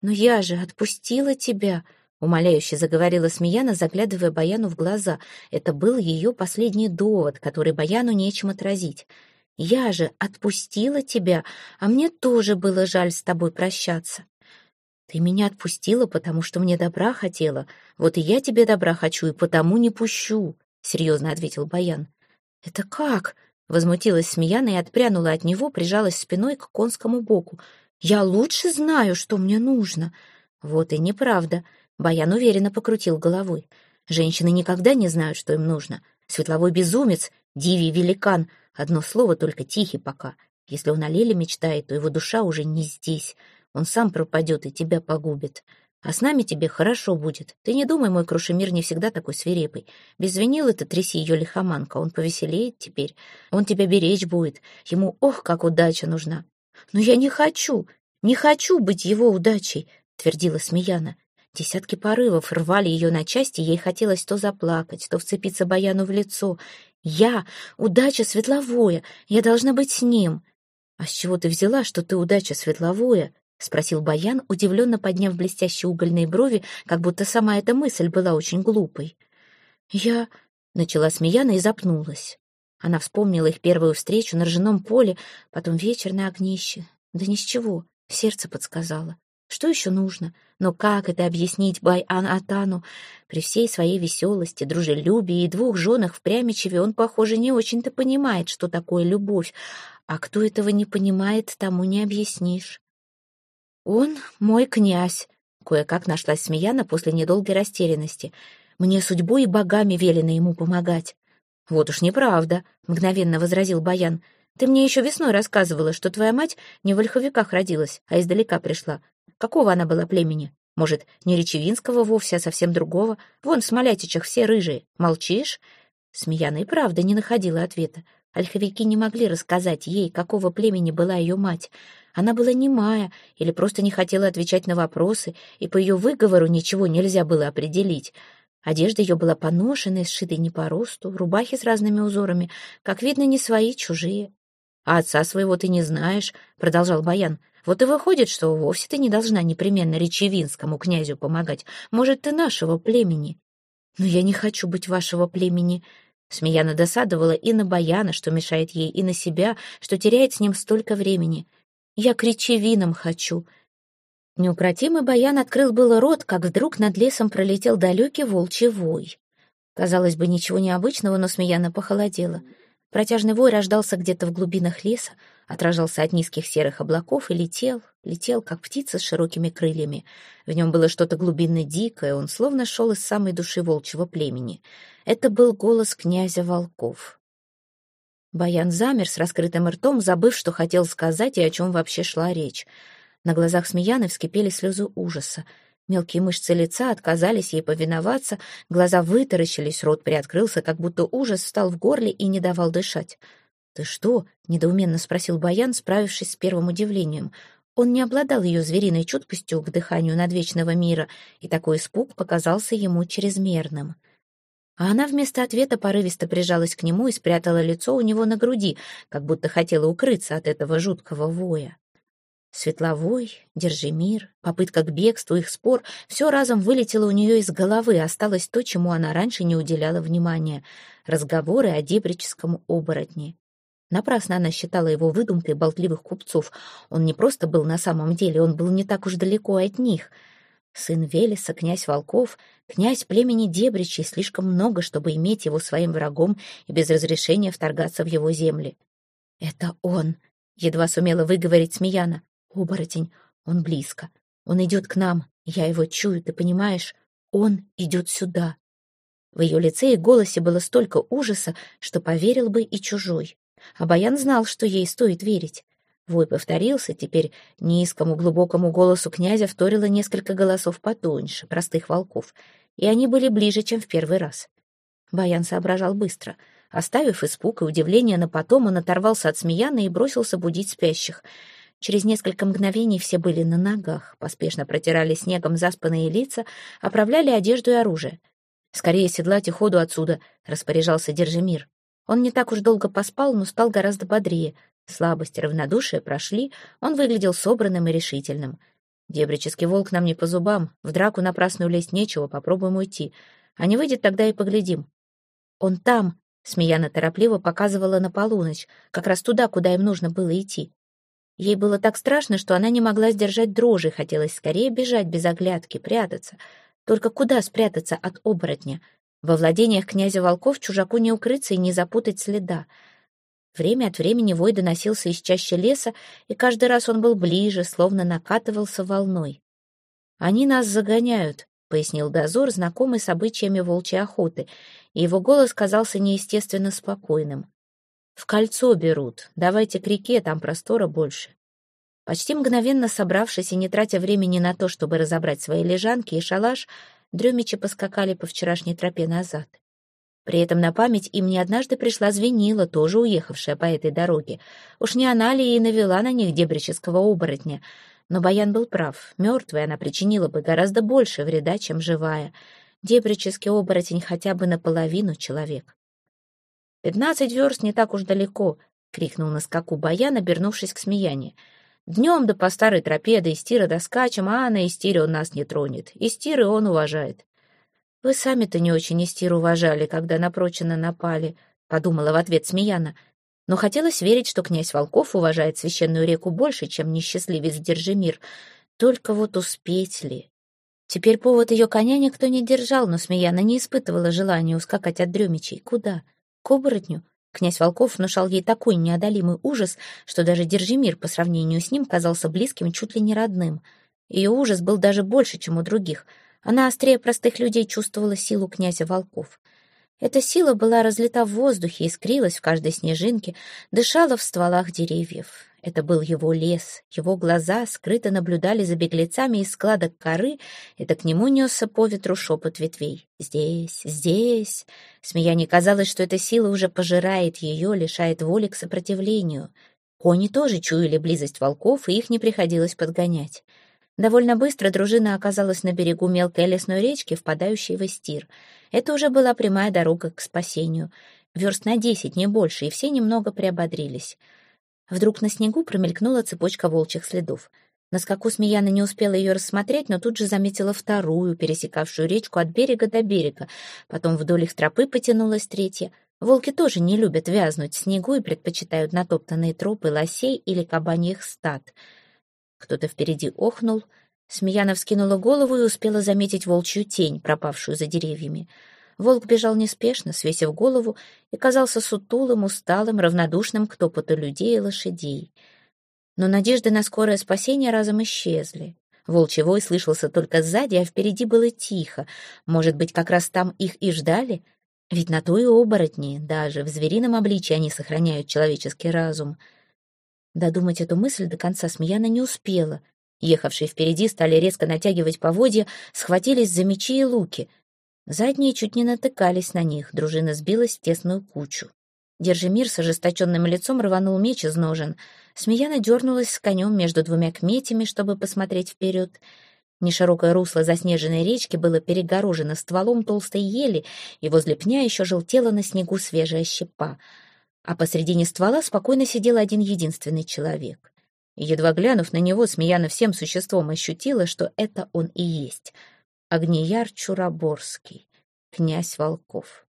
«Но я же отпустила тебя», — умоляюще заговорила Смеяна, заглядывая Баяну в глаза. Это был ее последний довод, который Баяну нечем отразить. «Я же отпустила тебя, а мне тоже было жаль с тобой прощаться». «Ты меня отпустила, потому что мне добра хотела. Вот и я тебе добра хочу, и потому не пущу», — серьезно ответил Баян. «Это как?» — возмутилась Смеяна и отпрянула от него, прижалась спиной к конскому боку. Я лучше знаю, что мне нужно. Вот и неправда. Баян уверенно покрутил головой. Женщины никогда не знают, что им нужно. Светловой безумец, диви великан. Одно слово только тихий пока. Если он о Леле мечтает, то его душа уже не здесь. Он сам пропадет и тебя погубит. А с нами тебе хорошо будет. Ты не думай, мой крушемир не всегда такой свирепый. Без винила ты тряси ее лихоманка, он повеселеет теперь. Он тебя беречь будет. Ему, ох, как удача нужна. «Но я не хочу, не хочу быть его удачей», — твердила Смеяна. Десятки порывов рвали ее на части, ей хотелось то заплакать, то вцепиться Баяну в лицо. «Я — удача светловое, я должна быть с ним». «А с чего ты взяла, что ты удача светловое?» — спросил Баян, удивленно подняв блестящие угольные брови, как будто сама эта мысль была очень глупой. «Я...» — начала Смеяна и запнулась. Она вспомнила их первую встречу на ржаном поле, потом вечер на огнище. Да ни с чего, сердце подсказало. Что еще нужно? Но как это объяснить Бай-Ан Атану? При всей своей веселости, дружелюбии и двух женах в Прямичеве он, похоже, не очень-то понимает, что такое любовь. А кто этого не понимает, тому не объяснишь. «Он мой князь», — кое-как нашлась Смеяна после недолгой растерянности. «Мне судьбой и богами велено ему помогать». «Вот уж неправда», — мгновенно возразил Баян. «Ты мне еще весной рассказывала, что твоя мать не в ольховиках родилась, а издалека пришла. Какого она была племени? Может, не речевинского вовсе, а совсем другого? Вон в Смолятичах все рыжие. Молчишь?» Смеяна и правда не находила ответа. Ольховики не могли рассказать ей, какого племени была ее мать. Она была немая или просто не хотела отвечать на вопросы, и по ее выговору ничего нельзя было определить. Одежда ее была поношенной, сшитой не по росту, рубахи с разными узорами, как видно, не свои, чужие. «А отца своего ты не знаешь», — продолжал Баян. «Вот и выходит, что вовсе ты не должна непременно речевинскому князю помогать. Может, ты нашего племени?» «Но я не хочу быть вашего племени», Смеяна досадовала и на Баяна, что мешает ей, и на себя, что теряет с ним столько времени. «Я кричевином хочу», Неукротимый баян открыл было рот, как вдруг над лесом пролетел далекий волчий вой. Казалось бы, ничего необычного, но Смеяна похолодела. Протяжный вой рождался где-то в глубинах леса, отражался от низких серых облаков и летел, летел, как птица с широкими крыльями. В нем было что-то глубинно дикое, он словно шел из самой души волчьего племени. Это был голос князя волков. Баян замер с раскрытым ртом, забыв, что хотел сказать и о чем вообще шла речь. На глазах Смеяны вскипели слезы ужаса. Мелкие мышцы лица отказались ей повиноваться, глаза вытаращились, рот приоткрылся, как будто ужас встал в горле и не давал дышать. «Ты что?» — недоуменно спросил Баян, справившись с первым удивлением. Он не обладал ее звериной чуткостью к дыханию надвечного мира, и такой испуг показался ему чрезмерным. А она вместо ответа порывисто прижалась к нему и спрятала лицо у него на груди, как будто хотела укрыться от этого жуткого воя. Светловой, Держимир, попытка к бегству, их спор — все разом вылетело у нее из головы, осталось то, чему она раньше не уделяла внимания — разговоры о дебрическом оборотне. Напрасно она считала его выдумкой болтливых купцов. Он не просто был на самом деле, он был не так уж далеко от них. Сын Велеса, князь Волков, князь племени Дебричей, слишком много, чтобы иметь его своим врагом и без разрешения вторгаться в его земли. «Это он!» — едва сумела выговорить Смеяна. Оборотень, он близко. Он идет к нам. Я его чую, ты понимаешь? Он идет сюда. В ее лице и голосе было столько ужаса, что поверил бы и чужой. А Баян знал, что ей стоит верить. Вой повторился, теперь низкому глубокому голосу князя вторило несколько голосов потоньше, простых волков, и они были ближе, чем в первый раз. Баян соображал быстро. Оставив испуг и удивление на потом, он оторвался от Смеяна и бросился будить спящих — Через несколько мгновений все были на ногах, поспешно протирали снегом заспанные лица, оправляли одежду и оружие. «Скорее седлать и ходу отсюда», — распоряжался Держимир. Он не так уж долго поспал, но стал гораздо бодрее. Слабость и равнодушие прошли, он выглядел собранным и решительным. «Дебрический волк нам не по зубам, в драку напрасную лезть нечего, попробуем уйти. А не выйдет, тогда и поглядим». «Он там», — Смеяна торопливо показывала на полуночь, как раз туда, куда им нужно было идти. Ей было так страшно, что она не могла сдержать дрожи, хотелось скорее бежать без оглядки, прятаться. Только куда спрятаться от оборотня? Во владениях князя Волков чужаку не укрыться и не запутать следа. Время от времени вой доносился из чащи леса, и каждый раз он был ближе, словно накатывался волной. «Они нас загоняют», — пояснил дозор, знакомый с обычаями волчьей охоты, и его голос казался неестественно спокойным. В кольцо берут. Давайте к реке, там простора больше. Почти мгновенно собравшись и не тратя времени на то, чтобы разобрать свои лежанки и шалаш, дремичи поскакали по вчерашней тропе назад. При этом на память им не однажды пришла звенила, тоже уехавшая по этой дороге. Уж не она ли и навела на них дебрического оборотня. Но Баян был прав. Мертвая она причинила бы гораздо больше вреда, чем живая. Дебрический оборотень хотя бы наполовину человек. «Пятнадцать верст не так уж далеко», — крикнул на скаку Баян, обернувшись к смеяне. «Днем да по старой тропе, да истира доскачем, а на истире он нас не тронет. Истиры он уважает». «Вы сами-то не очень истир уважали, когда напрочено напали», — подумала в ответ Смеяна. Но хотелось верить, что князь Волков уважает священную реку больше, чем несчастливец Держимир. Только вот успеть ли? Теперь повод ее коня никто не держал, но Смеяна не испытывала желания ускакать от Дремичей. Куда? К оборотню? Князь Волков внушал ей такой неодолимый ужас, что даже Держимир по сравнению с ним казался близким, чуть ли не родным. Ее ужас был даже больше, чем у других. Она острее простых людей чувствовала силу князя Волков. Эта сила была разлита в воздухе, искрилась в каждой снежинке, дышала в стволах деревьев. Это был его лес, его глаза скрыто наблюдали за беглецами из складок коры, это к нему несся по ветру шепот ветвей. «Здесь, здесь!» Смеяне казалось, что эта сила уже пожирает ее, лишает воли к сопротивлению. Кони тоже чуяли близость волков, и их не приходилось подгонять. Довольно быстро дружина оказалась на берегу мелкой лесной речки, впадающей в Истир. Это уже была прямая дорога к спасению. Верст на десять, не больше, и все немного приободрились. Вдруг на снегу промелькнула цепочка волчьих следов. На скаку Смеяна не успела ее рассмотреть, но тут же заметила вторую, пересекавшую речку от берега до берега. Потом вдоль их тропы потянулась третья. Волки тоже не любят вязнуть в снегу и предпочитают натоптанные тропы лосей или кабаньих стад — кто-то впереди охнул. Смеяна вскинула голову и успела заметить волчью тень, пропавшую за деревьями. Волк бежал неспешно, свесив голову, и казался сутулым, усталым, равнодушным к топоту людей и лошадей. Но надежды на скорое спасение разом исчезли. Волчий вой слышался только сзади, а впереди было тихо. Может быть, как раз там их и ждали? Ведь на то и оборотни, даже в зверином обличии они сохраняют человеческий разум — Додумать эту мысль до конца Смеяна не успела. Ехавшие впереди стали резко натягивать поводья, схватились за мечи и луки. Задние чуть не натыкались на них, дружина сбилась в тесную кучу. Держимир с ожесточенным лицом рванул меч из ножен. Смеяна дернулась с конем между двумя кметями, чтобы посмотреть вперед. Неширокое русло заснеженной речки было перегорожено стволом толстой ели, и возле пня еще желтела на снегу свежая щепа — а посредине ствола спокойно сидел один единственный человек. едва глянув на него, Смеяна всем существом ощутила, что это он и есть. Огнияр Чураборский, князь Волков.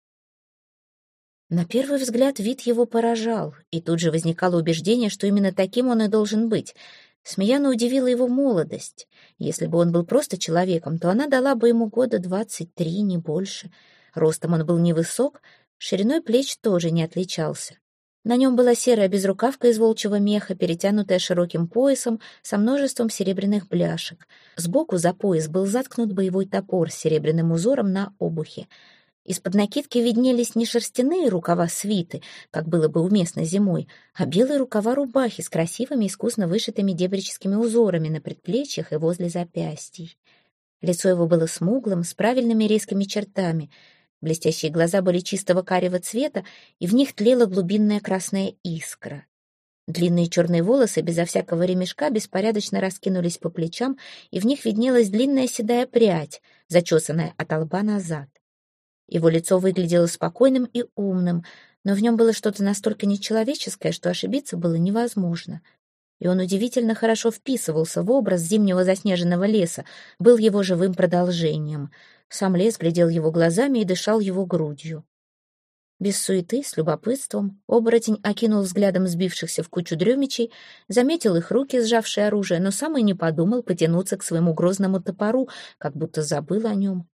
На первый взгляд вид его поражал, и тут же возникало убеждение, что именно таким он и должен быть. Смеяна удивила его молодость. Если бы он был просто человеком, то она дала бы ему года двадцать три, не больше. Ростом он был невысок, шириной плеч тоже не отличался. На нем была серая безрукавка из волчьего меха, перетянутая широким поясом со множеством серебряных бляшек. Сбоку за пояс был заткнут боевой топор с серебряным узором на обухе. Из-под накидки виднелись не шерстяные рукава свиты, как было бы уместно зимой, а белые рукава рубахи с красивыми искусно вышитыми дебрическими узорами на предплечьях и возле запястий. Лицо его было смуглым, с правильными резкими чертами — Блестящие глаза были чистого карего цвета, и в них тлела глубинная красная искра. Длинные черные волосы безо всякого ремешка беспорядочно раскинулись по плечам, и в них виднелась длинная седая прядь, зачесанная от лба назад. Его лицо выглядело спокойным и умным, но в нем было что-то настолько нечеловеческое, что ошибиться было невозможно. И он удивительно хорошо вписывался в образ зимнего заснеженного леса, был его живым продолжением — сам лес глядел его глазами и дышал его грудью. Без суеты, с любопытством, оборотень окинул взглядом сбившихся в кучу дремичей, заметил их руки, сжавшие оружие, но сам и не подумал потянуться к своему грозному топору, как будто забыл о нем.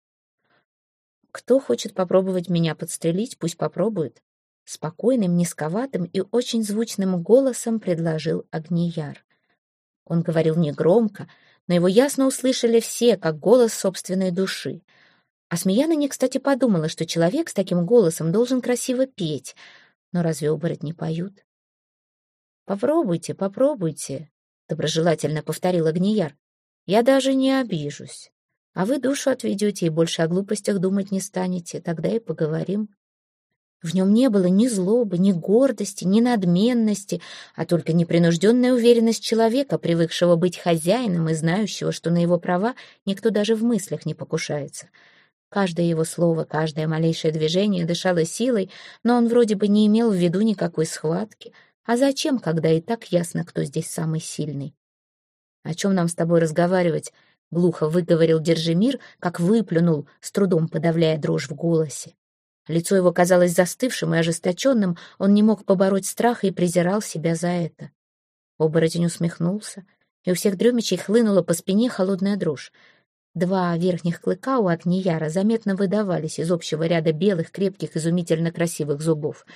«Кто хочет попробовать меня подстрелить, пусть попробует», спокойным, низковатым и очень звучным голосом предложил Огнияр. Он говорил негромко, но его ясно услышали все, как голос собственной души — а Смеяна не кстати подумала, что человек с таким голосом должен красиво петь. Но разве оборотни поют? «Попробуйте, попробуйте», — доброжелательно повторил Огнияр. «Я даже не обижусь. А вы душу отведете и больше о глупостях думать не станете. Тогда и поговорим». В нем не было ни злобы, ни гордости, ни надменности, а только непринужденная уверенность человека, привыкшего быть хозяином и знающего, что на его права никто даже в мыслях не покушается. Каждое его слово, каждое малейшее движение дышало силой, но он вроде бы не имел в виду никакой схватки. А зачем, когда и так ясно, кто здесь самый сильный? «О чем нам с тобой разговаривать?» — глухо выговорил Держимир, как выплюнул, с трудом подавляя дрожь в голосе. Лицо его казалось застывшим и ожесточенным, он не мог побороть страха и презирал себя за это. Оборотень усмехнулся, и у всех дремичей хлынула по спине холодная дрожь. Два верхних клыка у Агнияра заметно выдавались из общего ряда белых, крепких, изумительно красивых зубов.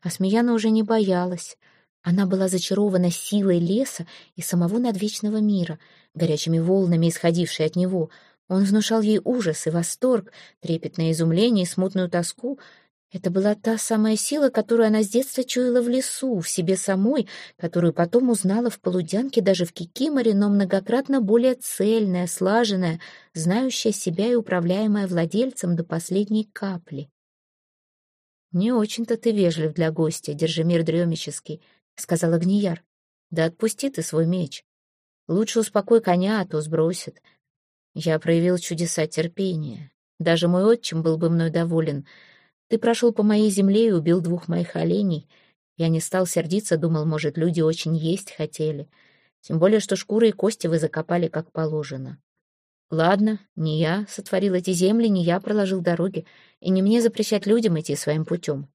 А Смеяна уже не боялась. Она была зачарована силой леса и самого надвечного мира, горячими волнами, исходившей от него. Он внушал ей ужас и восторг, трепетное изумление и смутную тоску — это была та самая сила, которую она с детства чуяла в лесу, в себе самой, которую потом узнала в полудянке даже в Кикиморе, но многократно более цельная, слаженная, знающая себя и управляемая владельцем до последней капли. «Не очень-то ты вежлив для гостя, держи мир дремический», — сказал Агнияр. «Да отпусти ты свой меч. Лучше успокой коня, а то сбросит. Я проявил чудеса терпения. Даже мой отчим был бы мной доволен». Ты прошел по моей земле и убил двух моих оленей. Я не стал сердиться, думал, может, люди очень есть хотели. Тем более, что шкуры и кости вы закопали как положено. Ладно, не я сотворил эти земли, не я проложил дороги, и не мне запрещать людям идти своим путем.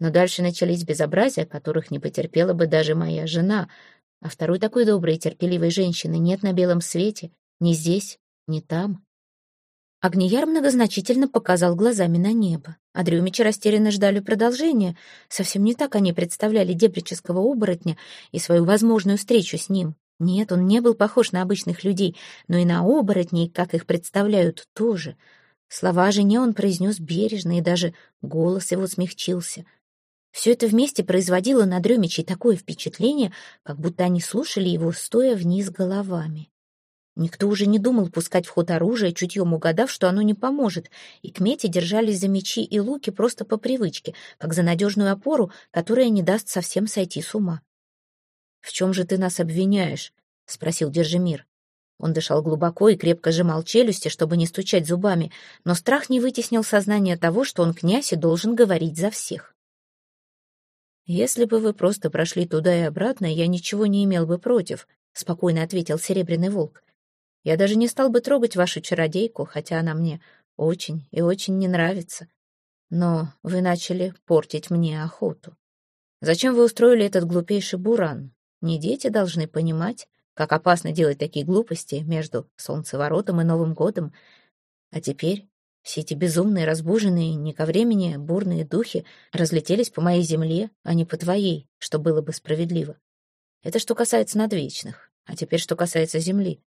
Но дальше начались безобразия, которых не потерпела бы даже моя жена, а второй такой доброй и терпеливой женщины нет на белом свете, ни здесь, ни там. Огнияр многозначительно показал глазами на небо. А Дрюмичи растерянно ждали продолжения. Совсем не так они представляли дебрического оборотня и свою возможную встречу с ним. Нет, он не был похож на обычных людей, но и на оборотней, как их представляют, тоже. Слова о жене он произнес бережно, и даже голос его смягчился. Все это вместе производило на Дрюмичей такое впечатление, как будто они слушали его, стоя вниз головами. Никто уже не думал пускать в ход оружие, чутьем угадав, что оно не поможет, и к мете держались за мечи и луки просто по привычке, как за надежную опору, которая не даст совсем сойти с ума. «В чем же ты нас обвиняешь?» — спросил Держимир. Он дышал глубоко и крепко сжимал челюсти, чтобы не стучать зубами, но страх не вытеснил сознание того, что он князь и должен говорить за всех. «Если бы вы просто прошли туда и обратно, я ничего не имел бы против», — спокойно ответил Серебряный Волк. Я даже не стал бы трогать вашу чародейку, хотя она мне очень и очень не нравится. Но вы начали портить мне охоту. Зачем вы устроили этот глупейший буран? Не дети должны понимать, как опасно делать такие глупости между солнцеворотом и Новым годом. А теперь все эти безумные, разбуженные, не ко времени бурные духи разлетелись по моей земле, а не по твоей, что было бы справедливо. Это что касается надвечных. А теперь что касается земли.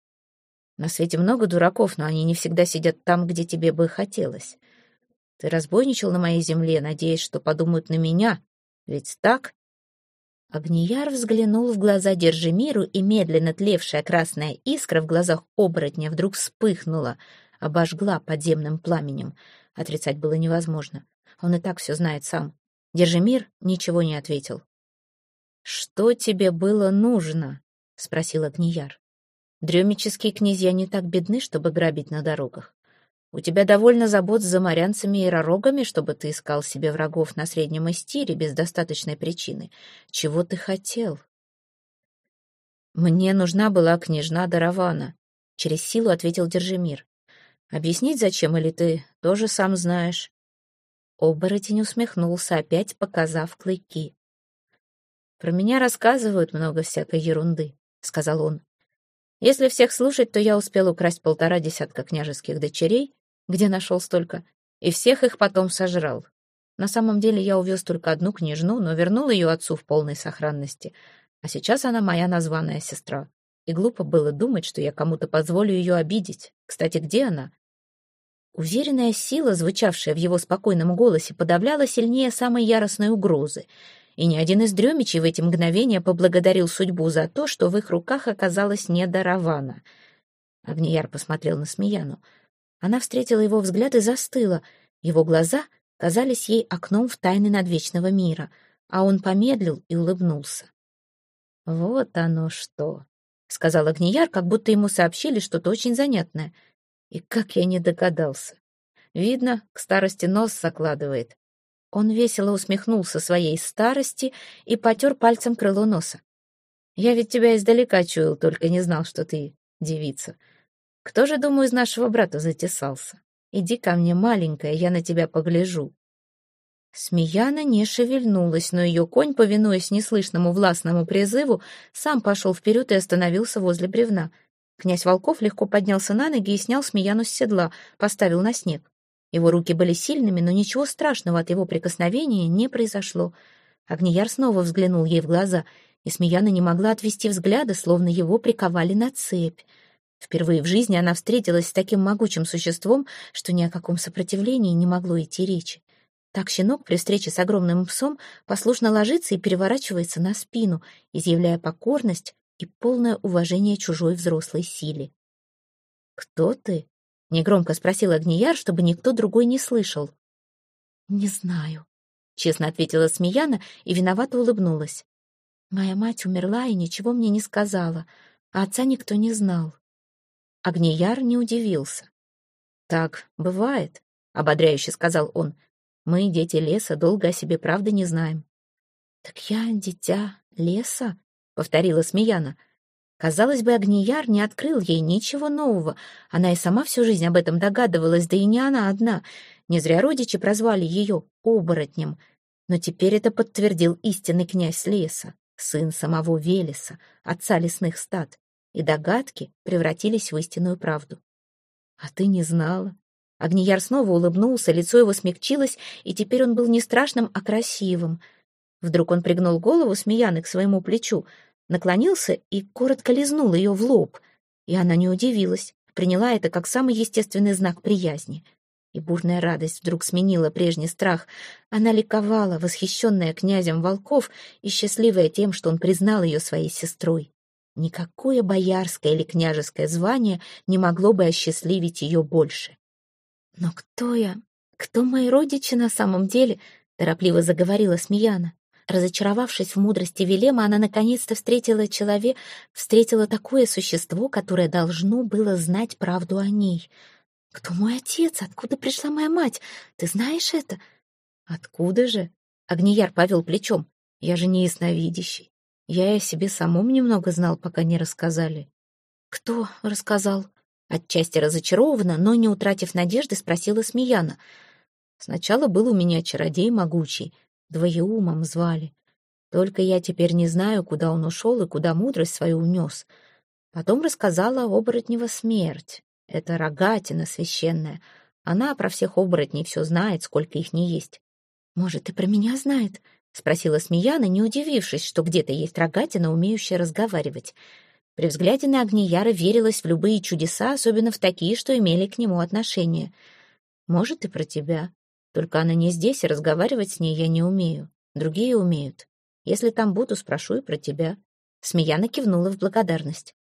На свете много дураков, но они не всегда сидят там, где тебе бы хотелось. Ты разбойничал на моей земле, надеясь, что подумают на меня. Ведь так?» Агнияр взглянул в глаза Держимиру, и медленно тлевшая красная искра в глазах оборотня вдруг вспыхнула, обожгла подземным пламенем. Отрицать было невозможно. Он и так все знает сам. Держимир ничего не ответил. «Что тебе было нужно?» — спросил Агнияр. Дремические князья не так бедны, чтобы грабить на дорогах. У тебя довольно забот с заморянцами и ророгами, чтобы ты искал себе врагов на среднем истире без достаточной причины. Чего ты хотел? Мне нужна была княжна Даравана, — через силу ответил Держимир. Объяснить зачем, или ты тоже сам знаешь? Оборотень усмехнулся, опять показав клыки. «Про меня рассказывают много всякой ерунды», — сказал он. Если всех слушать, то я успел украсть полтора десятка княжеских дочерей, где нашел столько, и всех их потом сожрал. На самом деле я увез только одну княжну, но вернул ее отцу в полной сохранности. А сейчас она моя названная сестра. И глупо было думать, что я кому-то позволю ее обидеть. Кстати, где она? Уверенная сила, звучавшая в его спокойном голосе, подавляла сильнее самой яростной угрозы — и ни один из дремичей в эти мгновения поблагодарил судьбу за то, что в их руках оказалась не Даравана. Агнияр посмотрел на Смеяну. Она встретила его взгляд и застыла. Его глаза казались ей окном в тайны надвечного мира, а он помедлил и улыбнулся. «Вот оно что!» — сказал Агнияр, как будто ему сообщили что-то очень занятное. И как я не догадался. Видно, к старости нос закладывает. Он весело усмехнулся своей старости и потер пальцем крыло носа. «Я ведь тебя издалека чуял, только не знал, что ты девица. Кто же, думаю, из нашего брата затесался? Иди ко мне, маленькая, я на тебя погляжу». Смеяна не шевельнулась, но ее конь, повинуясь неслышному властному призыву, сам пошел вперед и остановился возле бревна. Князь Волков легко поднялся на ноги и снял Смеяну с седла, поставил на снег. Его руки были сильными, но ничего страшного от его прикосновения не произошло. Агнияр снова взглянул ей в глаза, и Смеяна не могла отвести взгляда, словно его приковали на цепь. Впервые в жизни она встретилась с таким могучим существом, что ни о каком сопротивлении не могло идти речи. Так щенок при встрече с огромным псом послушно ложится и переворачивается на спину, изъявляя покорность и полное уважение чужой взрослой силе. «Кто ты?» — негромко спросил Агнияр, чтобы никто другой не слышал. «Не знаю», — честно ответила Смеяна и виновато улыбнулась. «Моя мать умерла и ничего мне не сказала, а отца никто не знал». Агнияр не удивился. «Так бывает», — ободряюще сказал он. Мы, дети леса, долго о себе правды не знаем. «Так я дитя леса?» — повторила Смеяна. Казалось бы, Агнияр не открыл ей ничего нового. Она и сама всю жизнь об этом догадывалась, да и не она одна. Не зря родичи прозвали ее оборотнем. Но теперь это подтвердил истинный князь леса, сын самого Велеса, отца лесных стад. И догадки превратились в истинную правду. «А ты не знала?» Агнияр снова улыбнулся, лицо его смягчилось, и теперь он был не страшным, а красивым. Вдруг он пригнул голову Смеяны к своему плечу, наклонился и коротко лизнул ее в лоб. И она не удивилась, приняла это как самый естественный знак приязни. И бурная радость вдруг сменила прежний страх. Она ликовала, восхищенная князем волков и счастливая тем, что он признал ее своей сестрой. Никакое боярское или княжеское звание не могло бы осчастливить ее больше. «Но кто я? Кто мои родичи на самом деле?» — торопливо заговорила Смеяна. Разочаровавшись в мудрости Велема, она наконец-то встретила человека, встретила такое существо, которое должно было знать правду о ней. «Кто мой отец? Откуда пришла моя мать? Ты знаешь это?» «Откуда же?» — Огнияр повел плечом. «Я же не ясновидящий. Я и о себе самом немного знал, пока не рассказали». «Кто рассказал?» Отчасти разочарована, но, не утратив надежды, спросила Смеяна. «Сначала был у меня чародей могучий, двоеумом звали. Только я теперь не знаю, куда он ушел и куда мудрость свою унес. Потом рассказала оборотнева смерть. Это рогатина священная. Она про всех оборотней все знает, сколько их не есть. «Может, и про меня знает?» — спросила Смеяна, не удивившись, что где-то есть рогатина, умеющая разговаривать. При взгляде на Агнияра верилось в любые чудеса, особенно в такие, что имели к нему отношение. «Может, и про тебя. Только она не здесь, и разговаривать с ней я не умею. Другие умеют. Если там буду, спрошу и про тебя». Смеяна кивнула в благодарность.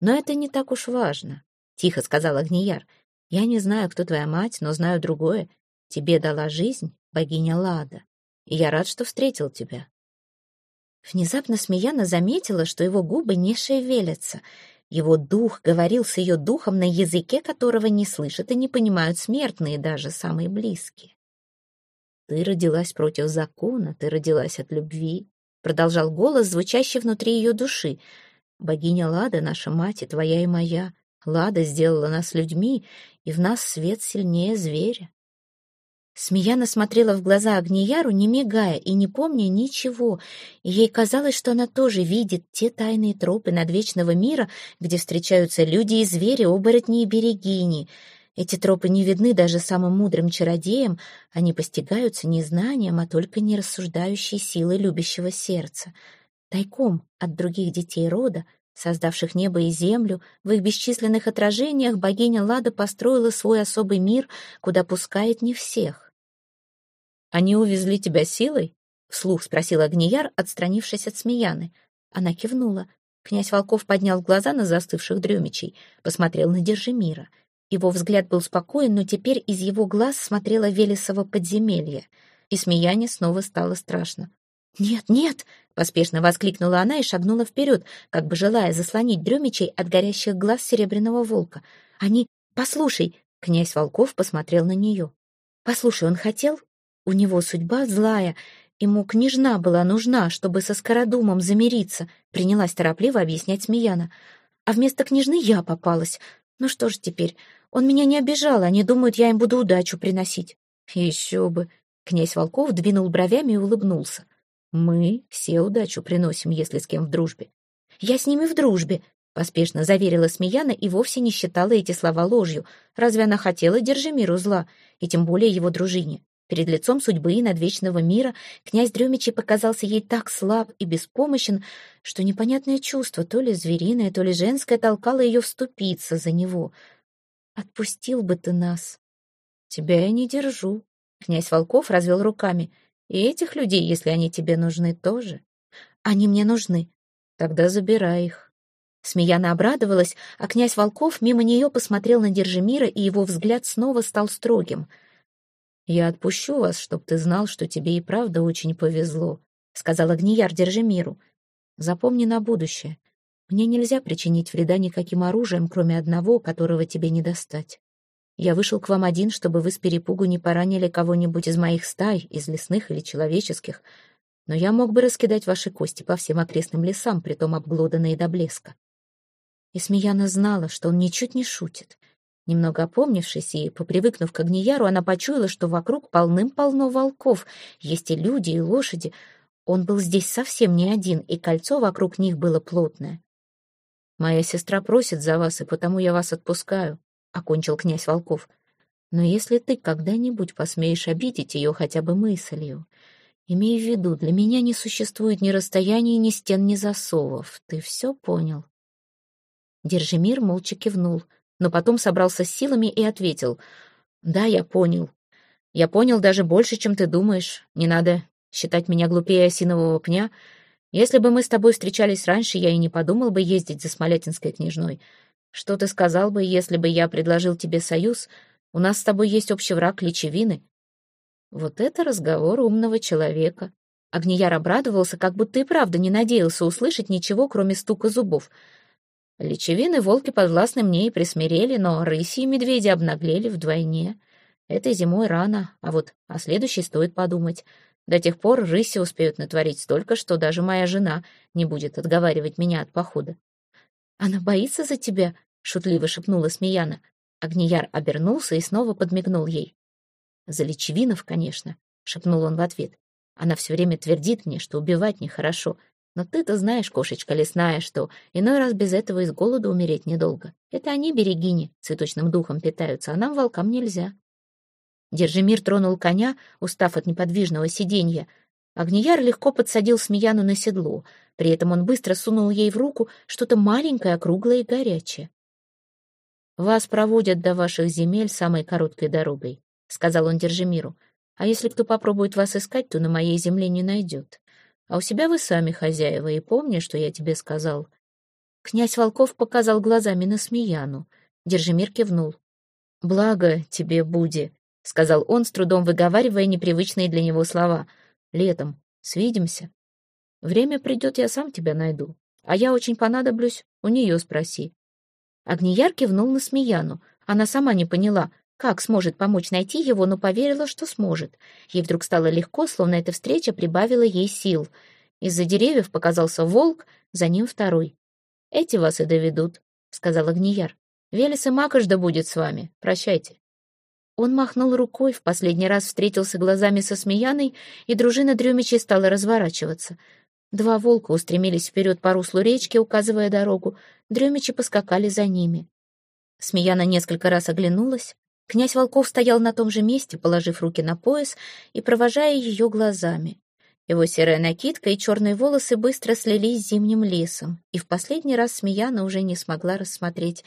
«Но это не так уж важно», — тихо сказал Агнияр. «Я не знаю, кто твоя мать, но знаю другое. Тебе дала жизнь богиня Лада, и я рад, что встретил тебя. Внезапно Смеяна заметила, что его губы не шевелятся. Его дух говорил с ее духом на языке, которого не слышат и не понимают смертные, даже самые близкие. «Ты родилась против закона, ты родилась от любви», — продолжал голос, звучащий внутри ее души. «Богиня Лада, наша мать, и твоя и моя. Лада сделала нас людьми, и в нас свет сильнее зверя. Смеяна смотрела в глаза Агнияру, не мигая и не помня ничего, и ей казалось, что она тоже видит те тайные тропы надвечного мира, где встречаются люди и звери, оборотни и берегини. Эти тропы не видны даже самым мудрым чародеям, они постигаются не знанием, а только нерассуждающей силой любящего сердца. Тайком от других детей рода, создавших небо и землю, в их бесчисленных отражениях богиня Лада построила свой особый мир, куда пускает не всех. «Они увезли тебя силой?» — вслух спросил Агнияр, отстранившись от Смеяны. Она кивнула. Князь Волков поднял глаза на застывших дремичей, посмотрел на Держимира. Его взгляд был спокоен, но теперь из его глаз смотрело Велесово подземелье. И Смеяне снова стало страшно. «Нет, нет!» — поспешно воскликнула она и шагнула вперед, как бы желая заслонить дремичей от горящих глаз серебряного волка. «Они... Послушай!» — князь Волков посмотрел на нее. «Послушай, он хотел, у него судьба злая, ему княжна была нужна, чтобы со Скородумом замириться, принялась торопливо объяснять Смеяна. А вместо княжны я попалась. Ну что ж теперь, он меня не обижал, они думают, я им буду удачу приносить. Еще бы. Князь Волков двинул бровями и улыбнулся. «Мы все удачу приносим, если с кем в дружбе». «Я с ними в дружбе», — поспешно заверила Смеяна и вовсе не считала эти слова ложью. Разве она хотела Держимиру зла, и тем более его дружине? Перед лицом судьбы и надвечного мира князь Дрюмичи показался ей так слаб и беспомощен, что непонятное чувство, то ли звериное, то ли женское, толкало ее вступиться за него. «Отпустил бы ты нас». «Тебя я не держу», Князь Волков развел руками. «И этих людей, если они тебе нужны, тоже?» «Они мне нужны». «Тогда забирай их». Смеяна обрадовалась, а князь Волков мимо нее посмотрел на Держимира, и его взгляд снова стал строгим. «Я отпущу вас, чтоб ты знал, что тебе и правда очень повезло», — сказал Агнияр Держимиру. «Запомни на будущее. Мне нельзя причинить вреда никаким оружием, кроме одного, которого тебе не достать. Я вышел к вам один, чтобы вы с перепугу не поранили кого-нибудь из моих стай, из лесных или человеческих, но я мог бы раскидать ваши кости по всем окрестным лесам, притом обглоданные до блеска. И Смеяна знала, что он ничуть не шутит. Немного опомнившись и попривыкнув к Агнияру, она почуяла, что вокруг полным-полно волков, есть и люди, и лошади. Он был здесь совсем не один, и кольцо вокруг них было плотное. «Моя сестра просит за вас, и потому я вас отпускаю», окончил князь Волков. Но если ты когда-нибудь посмеешь обидеть ее хотя бы мыслью, имей в виду, для меня не существует ни расстояний, ни стен, ни засовов. Ты все понял?» Держимир молча кивнул, но потом собрался с силами и ответил. «Да, я понял. Я понял даже больше, чем ты думаешь. Не надо считать меня глупее осинового пня. Если бы мы с тобой встречались раньше, я и не подумал бы ездить за Смолятинской княжной. Что ты сказал бы, если бы я предложил тебе союз? У нас с тобой есть общий враг Личевины». Вот это разговор умного человека. Агнияр обрадовался, как будто и правда не надеялся услышать ничего, кроме стука зубов. Личевины волки подвластны мне и присмирели, но рыси и медведи обнаглели вдвойне. Этой зимой рано, а вот о следующей стоит подумать. До тех пор рыси успеют натворить столько, что даже моя жена не будет отговаривать меня от похода. «Она боится за тебя?» — шутливо шепнула Смеяна. Агнияр обернулся и снова подмигнул ей. «За Личевинов, конечно», — шепнул он в ответ. «Она все время твердит мне, что убивать нехорошо. Но ты-то знаешь, кошечка лесная, что иной раз без этого из голода умереть недолго. Это они, берегини, цветочным духом питаются, а нам, волкам, нельзя». Держимир тронул коня, устав от неподвижного сиденья, Агнияр легко подсадил Смеяну на седло. При этом он быстро сунул ей в руку что-то маленькое, круглое и горячее. «Вас проводят до ваших земель самой короткой дорогой», — сказал он Держимиру. «А если кто попробует вас искать, то на моей земле не найдет. А у себя вы сами хозяева, и помни, что я тебе сказал». Князь Волков показал глазами на Смеяну. Держимир кивнул. «Благо тебе, Буди», — сказал он, с трудом выговаривая непривычные для него слова — Летом. Свидимся. Время придет, я сам тебя найду. А я очень понадоблюсь, у нее спроси. Огнияр кивнул на Смеяну. Она сама не поняла, как сможет помочь найти его, но поверила, что сможет. Ей вдруг стало легко, словно эта встреча прибавила ей сил. Из-за деревьев показался волк, за ним второй. «Эти вас и доведут», — сказал Огнияр. «Велес и Макошда будет с вами. Прощайте». Он махнул рукой, в последний раз встретился глазами со Смеяной, и дружина Дрюмичей стала разворачиваться. Два волка устремились вперед по руслу речки, указывая дорогу. Дрюмичи поскакали за ними. Смеяна несколько раз оглянулась. Князь Волков стоял на том же месте, положив руки на пояс и провожая ее глазами. Его серая накидка и черные волосы быстро слились с зимним лесом, и в последний раз Смеяна уже не смогла рассмотреть,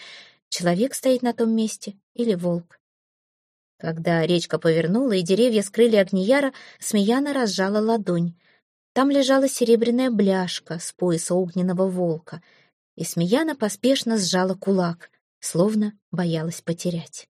человек стоит на том месте или волк. Когда речка повернула и деревья скрыли огнияра, Смеяна разжала ладонь. Там лежала серебряная бляшка с пояса огненного волка, и Смеяна поспешно сжала кулак, словно боялась потерять.